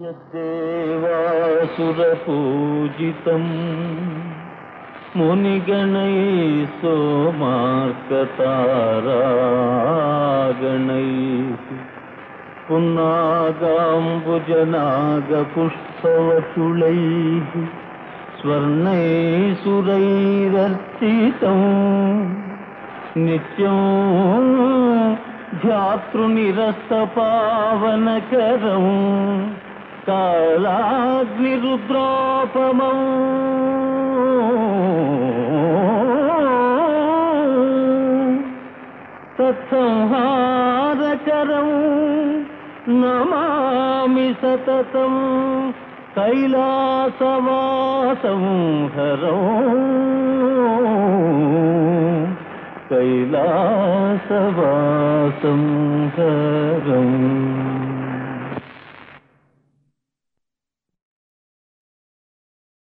यद्देवासुरपूजितम् मुनिगणैः सोमार्कतारागणैः पुन्नागाम्बुजनागपुष्पवचुलैः स्वर्णैः सुरैरर्चितम् नित्यं ध्यातृनिरस्तपावनकरम् కాళాగ్నిరుద్రోపమౌ తత్సంహారకరం నమామి సతతం కైలాసవాసం హరో కైలాసవాసం హరం